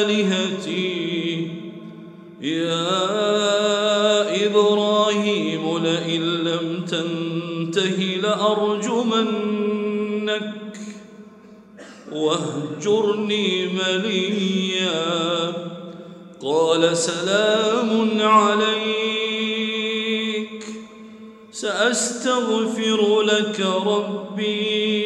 آلهتي. يا إبراهيم لئن لم تنته لأرجمنك. واهجرني مليا. قال سلام عليك. سأستغفر لك ربي.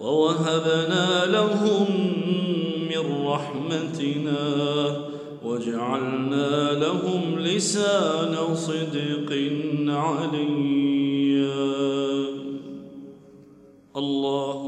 ووهبنا لهم من رحمتنا وجعلنا لهم لسان صدق عليا. الله